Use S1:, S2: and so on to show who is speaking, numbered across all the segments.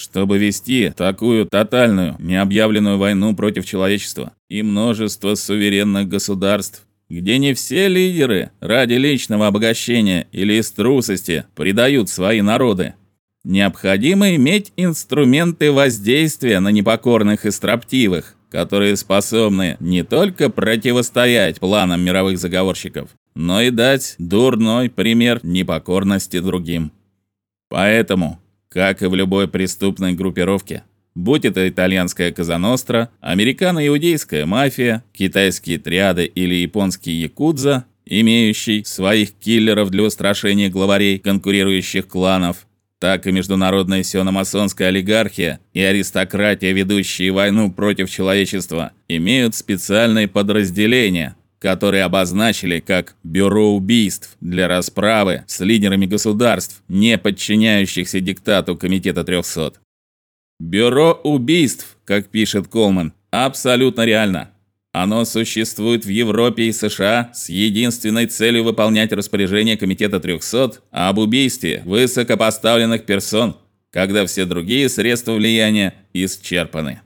S1: чтобы вести такую тотальную, необъявленную войну против человечества и множество суверенных государств, где не все лидеры ради личного обогащения или из трусости предают свои народы. Необходимо иметь инструменты воздействия на непокорных и строптивых, которые способны не только противостоять планам мировых заговорщиков, но и дать дурной пример непокорности другим. Поэтому, как и в любой преступной группировке, будь это итальянская Казаностра, американо-иудейская мафия, китайские триады или японские якудза, имеющий своих киллеров для устрашения главарей конкурирующих кланов, так и международная сиономасонская олигархия и аристократия, ведущие войну против человечества, имеют специальные подразделения, которые обозначили как бюро убийств для расправы с лидерами государств, не подчиняющихся диктату комитета 300. Бюро убийств, как пишет Колман, абсолютно реально. Оно существует в Европе и США с единственной целью выполнять распоряжения комитета 300 об убийстве высокопоставленных персон, когда все другие средства влияния исчерпаны.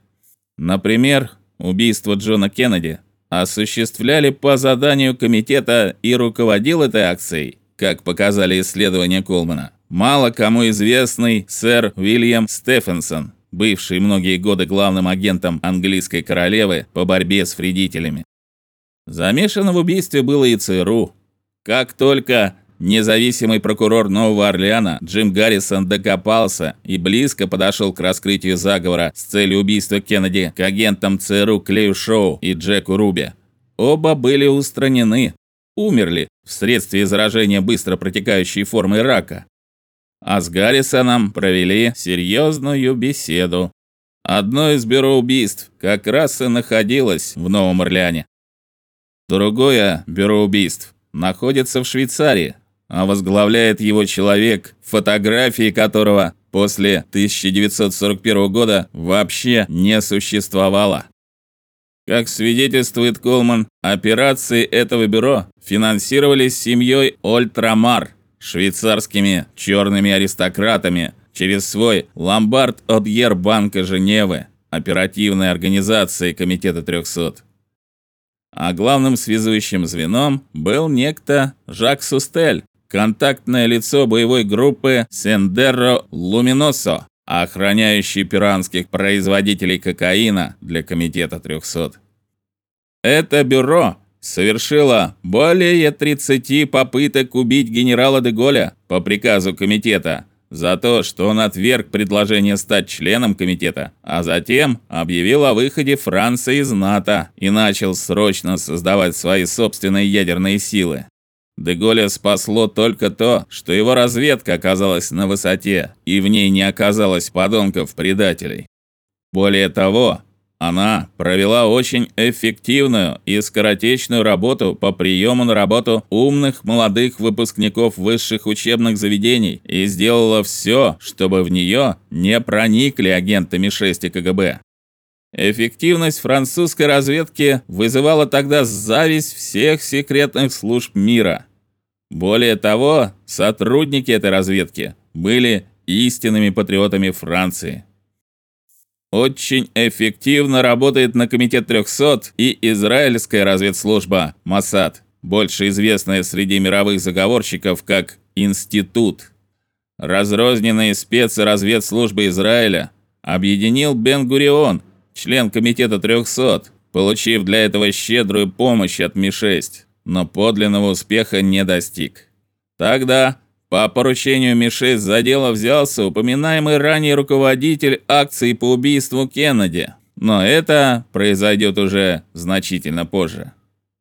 S1: Например, убийство Джона Кеннеди осуществляли по заданию комитета и руководил этой акцией, как показали исследования Колмана, мало кому известный сэр Уильям Стефенсон, бывший многие годы главным агентом английской королевы по борьбе с вредителями. Замешан в убийстве было и ЦРУ. Как только независимый прокурор Нового Орлеана Джим Гаррисон докопался и близко подошел к раскрытию заговора с целью убийства Кеннеди к агентам ЦРУ Клею Шоу и Джеку Руби, оба были устранены, умерли вследствие заражения быстро протекающей формой рака а с Гаррисоном провели серьезную беседу. Одно из бюро убийств как раз и находилось в Новом Орлеане. Другое бюро убийств находится в Швейцарии, а возглавляет его человек, фотографии которого после 1941 года вообще не существовало. Как свидетельствует Колман, операции этого бюро финансировались семьей Ольтрамар, швейцарскими черными аристократами через свой ломбард от Ербанка Женевы, оперативной организации комитета 300. А главным связующим звеном был некто Жак Сустель, контактное лицо боевой группы Сендерро Луминосо, охраняющий пиранских производителей кокаина для комитета 300. Это бюро совершила более 30 попыток убить генерала де Голля по приказу комитета за то, что он отверг предложение стать членом комитета, а затем объявил о выходе Франции из НАТО и начал срочно создавать свои собственные ядерные силы. Де Голля спасло только то, что его разведка оказалась на высоте, и в ней не оказалось подонков-предателей. Более того, она провела очень эффективную и скоротечную работу по приему на работу умных молодых выпускников высших учебных заведений и сделала все, чтобы в нее не проникли агенты МИ-6 и КГБ. Эффективность французской разведки вызывала тогда зависть всех секретных служб мира. Более того, сотрудники этой разведки были истинными патриотами Франции очень эффективно работает на комитет 300 и израильская разведслужба Моссад, больше известная среди мировых заговорщиков как Институт. Разрозненные спецразведслужбы Израиля объединил Бен-Гурион, член комитета 300, получив для этого щедрую помощь от Ми-6, но подлинного успеха не достиг. Тогда по поручению Ми-6 за дело взялся упоминаемый ранее руководитель акции по убийству Кеннеди. Но это произойдет уже значительно позже.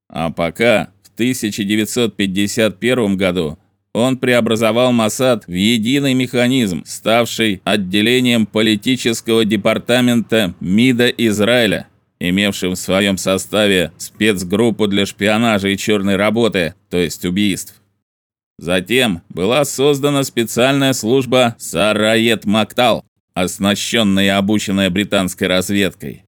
S1: А пока в 1951 году он преобразовал Моссад в единый механизм, ставший отделением политического департамента МИДа Израиля, имевшим в своем составе спецгруппу для шпионажа и черной работы, то есть убийств. Затем была создана специальная служба Сарает Мактал, оснащенная и обученная британской разведкой.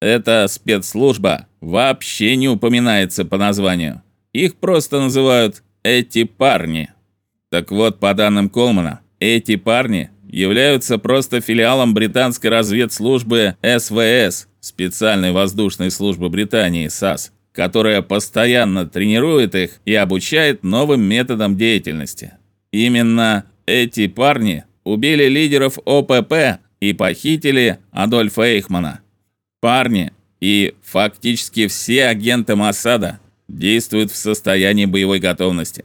S1: Эта спецслужба вообще не упоминается по названию. Их просто называют эти парни. Так вот, по данным Колмана, эти парни являются просто филиалом британской разведслужбы СВС, специальной воздушной службы Британии САС, которая постоянно тренирует их и обучает новым методам деятельности. Именно эти парни убили лидеров ОПП и похитили Адольфа Эйхмана. Парни и фактически все агенты Моссада действуют в состоянии боевой готовности.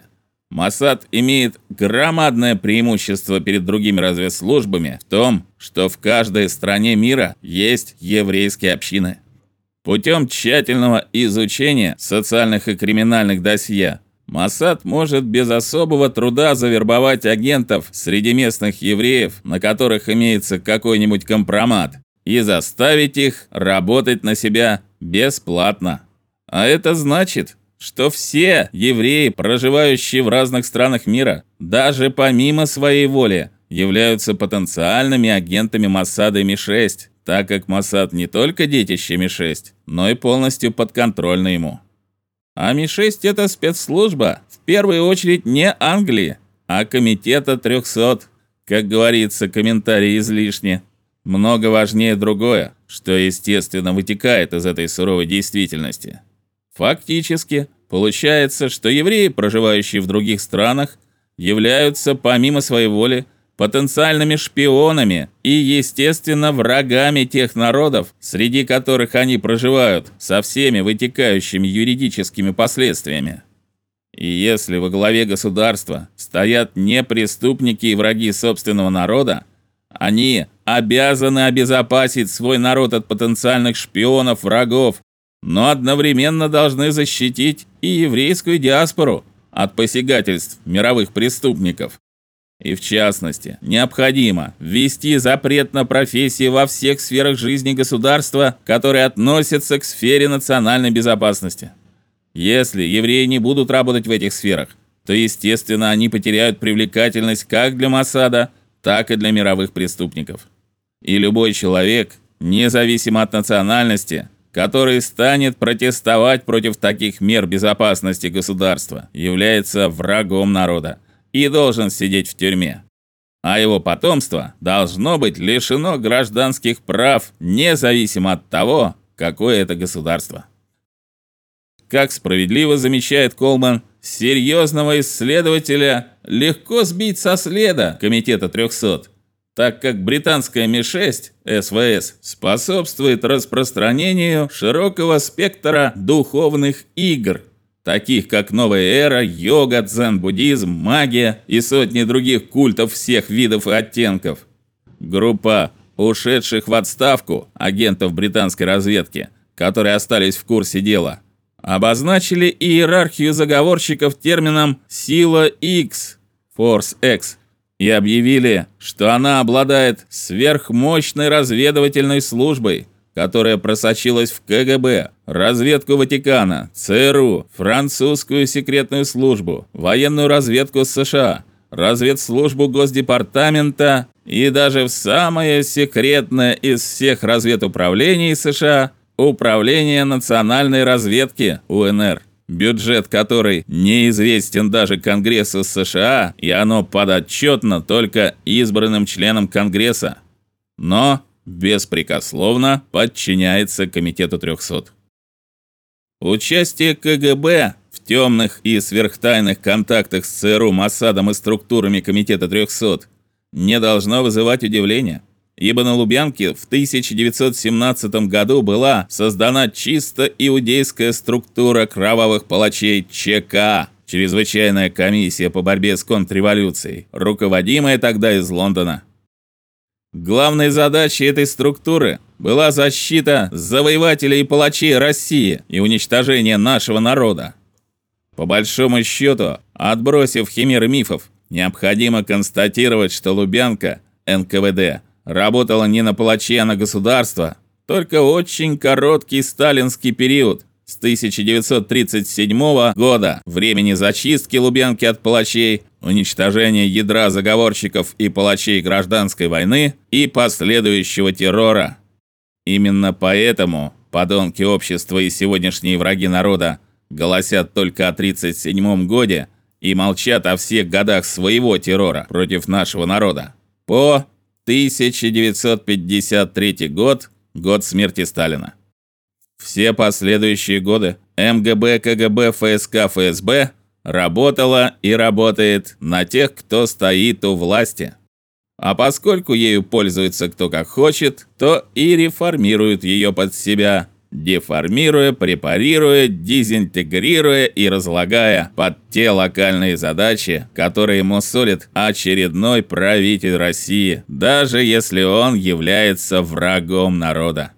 S1: Моссад имеет громадное преимущество перед другими разведслужбами в том, что в каждой стране мира есть еврейские общины. Путем тщательного изучения социальных и криминальных досье Моссад может без особого труда завербовать агентов среди местных евреев, на которых имеется какой-нибудь компромат, и заставить их работать на себя бесплатно. А это значит, что все евреи, проживающие в разных странах мира, даже помимо своей воли, являются потенциальными агентами Моссада и Ми-6, так как Моссад не только детище Ми-6, но и полностью подконтрольно ему. А Ми-6 это спецслужба, в первую очередь не Англии, а комитета 300. Как говорится, комментарии излишни. Много важнее другое, что естественно вытекает из этой суровой действительности. Фактически, получается, что евреи, проживающие в других странах, являются помимо своей воли потенциальными шпионами и, естественно, врагами тех народов, среди которых они проживают, со всеми вытекающими юридическими последствиями. И если во главе государства стоят не преступники и враги собственного народа, они обязаны обезопасить свой народ от потенциальных шпионов, врагов, но одновременно должны защитить и еврейскую диаспору от посягательств мировых преступников. И в частности, необходимо ввести запрет на профессии во всех сферах жизни государства, которые относятся к сфере национальной безопасности. Если евреи не будут работать в этих сферах, то, естественно, они потеряют привлекательность как для Моссада, так и для мировых преступников. И любой человек, независимо от национальности, который станет протестовать против таких мер безопасности государства, является врагом народа и должен сидеть в тюрьме. А его потомство должно быть лишено гражданских прав, независимо от того, какое это государство. Как справедливо замечает Колман, серьезного исследователя легко сбить со следа комитета 300 так как британская Ми-6 СВС способствует распространению широкого спектра духовных игр, таких как новая эра, йога, дзен-буддизм, магия и сотни других культов всех видов и оттенков. Группа ушедших в отставку агентов британской разведки, которые остались в курсе дела, обозначили иерархию заговорщиков термином «Сила X», «Force X», и объявили, что она обладает сверхмощной разведывательной службой, которая просочилась в КГБ, разведку Ватикана, ЦРУ, французскую секретную службу, военную разведку США, разведслужбу Госдепартамента и даже в самое секретное из всех разведуправлений США Управление национальной разведки УНР бюджет которой неизвестен даже Конгрессу США, и оно подотчетно только избранным членам Конгресса, но беспрекословно подчиняется комитету 300. Участие КГБ в темных и сверхтайных контактах с ЦРУ, Моссадом и структурами комитета 300 не должно вызывать удивления ибо на Лубянке в 1917 году была создана чисто иудейская структура кровавых палачей ЧК, чрезвычайная комиссия по борьбе с контрреволюцией, руководимая тогда из Лондона. Главной задачей этой структуры была защита завоевателей и палачей России и уничтожение нашего народа. По большому счету, отбросив химеры мифов, необходимо констатировать, что Лубянка НКВД Работала не на палаче, а на государство. Только очень короткий сталинский период с 1937 года, времени зачистки Лубянки от палачей, уничтожения ядра заговорщиков и палачей гражданской войны и последующего террора. Именно поэтому подонки общества и сегодняшние враги народа голосят только о 37 годе и молчат о всех годах своего террора против нашего народа. По 1953 год год смерти Сталина. Все последующие годы МГБ, КГБ, ФСК, ФСБ работала и работает на тех, кто стоит у власти. А поскольку ею пользуется кто как хочет, то и реформирует ее под себя, деформируя, препарируя, дезинтегрируя и разлагая под те локальные задачи, которые мусолит очередной правитель России, даже если он является врагом народа.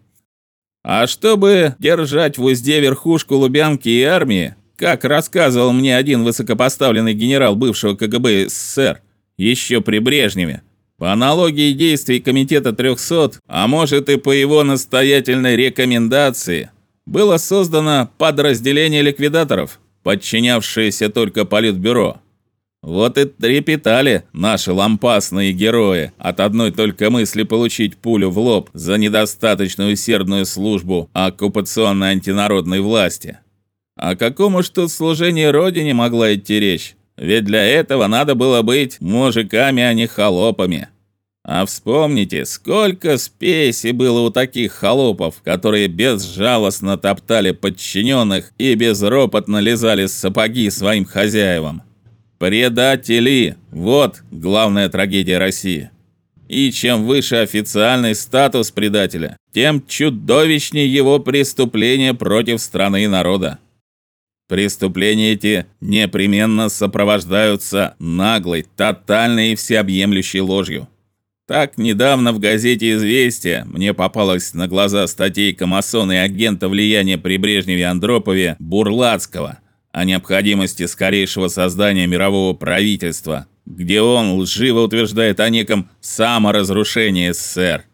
S1: А чтобы держать в узде верхушку Лубянки и армии, как рассказывал мне один высокопоставленный генерал бывшего КГБ СССР еще при Брежневе, по аналогии действий комитета 300, а может и по его настоятельной рекомендации, было создано подразделение ликвидаторов, подчинявшееся только политбюро. Вот и трепетали наши лампасные герои от одной только мысли получить пулю в лоб за недостаточно усердную службу оккупационной антинародной власти. О каком уж тут служении родине могла идти речь? Ведь для этого надо было быть мужиками, а не холопами. А вспомните, сколько спеси было у таких холопов, которые безжалостно топтали подчиненных и безропотно лизали сапоги своим хозяевам. Предатели вот главная трагедия России. И чем выше официальный статус предателя, тем чудовищнее его преступление против страны и народа. Преступления эти непременно сопровождаются наглой, тотальной и всеобъемлющей ложью. Так недавно в газете Известия мне попалась на глаза статейка масона и агента влияния при Брежневе Андропове Бурлацкого о необходимости скорейшего создания мирового правительства, где он лживо утверждает о неком саморазрушении СССР.